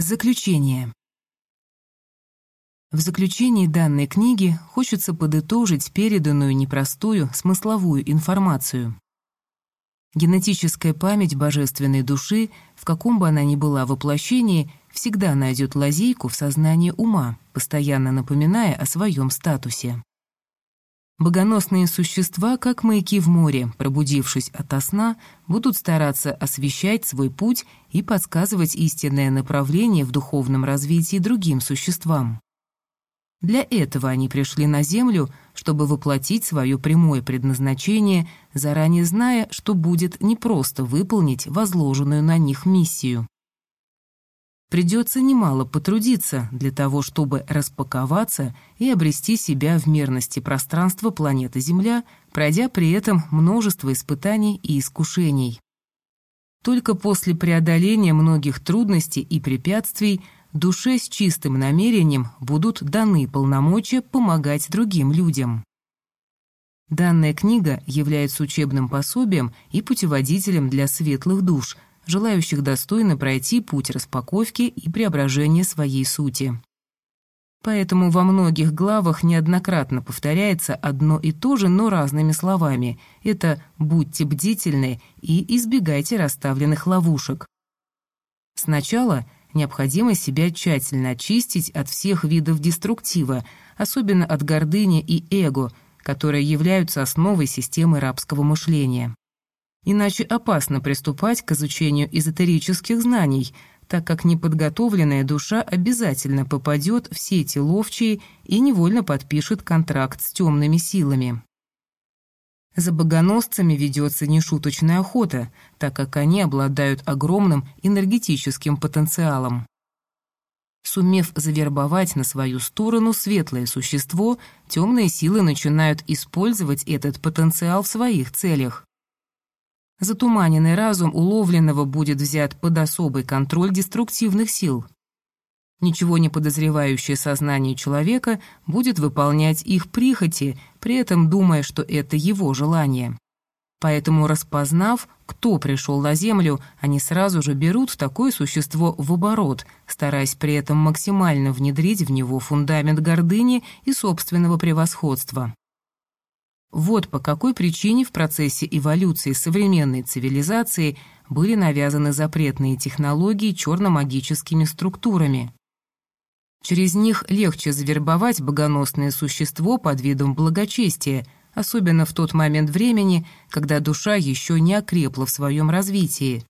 Заключение. В заключении данной книги хочется подытожить переданную непростую смысловую информацию. Генетическая память божественной души, в каком бы она ни была воплощении, всегда найдет лазейку в сознании ума, постоянно напоминая о своем статусе. Богоносные существа, как маяки в море, пробудившись ото сна, будут стараться освещать свой путь и подсказывать истинное направление в духовном развитии другим существам. Для этого они пришли на Землю, чтобы воплотить свое прямое предназначение, заранее зная, что будет непросто выполнить возложенную на них миссию. Придется немало потрудиться для того, чтобы распаковаться и обрести себя в мерности пространства планеты Земля, пройдя при этом множество испытаний и искушений. Только после преодоления многих трудностей и препятствий душе с чистым намерением будут даны полномочия помогать другим людям. Данная книга является учебным пособием и путеводителем для светлых душ – желающих достойно пройти путь распаковки и преображения своей сути. Поэтому во многих главах неоднократно повторяется одно и то же, но разными словами. Это «будьте бдительны» и «избегайте расставленных ловушек». Сначала необходимо себя тщательно очистить от всех видов деструктива, особенно от гордыни и эго, которые являются основой системы рабского мышления. Иначе опасно приступать к изучению эзотерических знаний, так как неподготовленная душа обязательно попадет в сети ловчие и невольно подпишет контракт с темными силами. За богоносцами ведется нешуточная охота, так как они обладают огромным энергетическим потенциалом. Сумев завербовать на свою сторону светлое существо, темные силы начинают использовать этот потенциал в своих целях. Затуманенный разум уловленного будет взят под особый контроль деструктивных сил. Ничего не подозревающее сознание человека будет выполнять их прихоти, при этом думая, что это его желание. Поэтому, распознав, кто пришел на Землю, они сразу же берут такое существо в оборот, стараясь при этом максимально внедрить в него фундамент гордыни и собственного превосходства. Вот по какой причине в процессе эволюции современной цивилизации были навязаны запретные технологии черно-магическими структурами. Через них легче завербовать богоносное существо под видом благочестия, особенно в тот момент времени, когда душа еще не окрепла в своем развитии.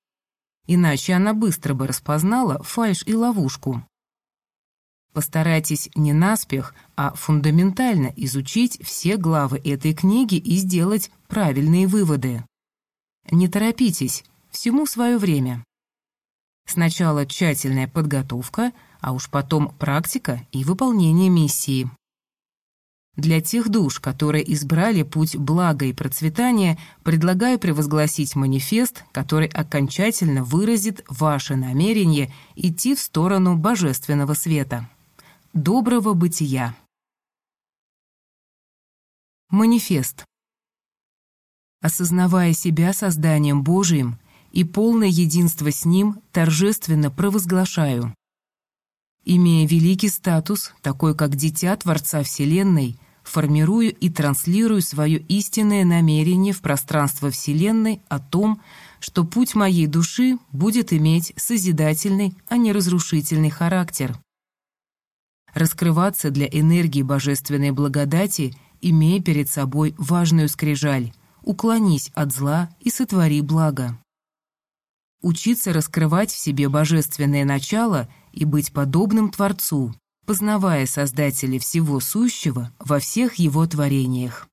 Иначе она быстро бы распознала фальшь и ловушку. Постарайтесь не наспех, а фундаментально изучить все главы этой книги и сделать правильные выводы. Не торопитесь, всему свое время. Сначала тщательная подготовка, а уж потом практика и выполнение миссии. Для тех душ, которые избрали путь блага и процветания, предлагаю превозгласить манифест, который окончательно выразит ваше намерение идти в сторону божественного света доброго бытия. Манифест. Осознавая себя созданием Божиим и полное единство с Ним, торжественно провозглашаю. Имея великий статус, такой как Дитя Творца Вселенной, формирую и транслирую свое истинное намерение в пространство Вселенной о том, что путь моей души будет иметь созидательный, а не разрушительный характер раскрываться для энергии божественной благодати, имея перед собой важную скрижаль «Уклонись от зла и сотвори благо». Учиться раскрывать в себе божественное начало и быть подобным Творцу, познавая Создателя всего сущего во всех его творениях.